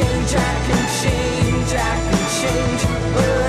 change, I can change, I can change. Oh.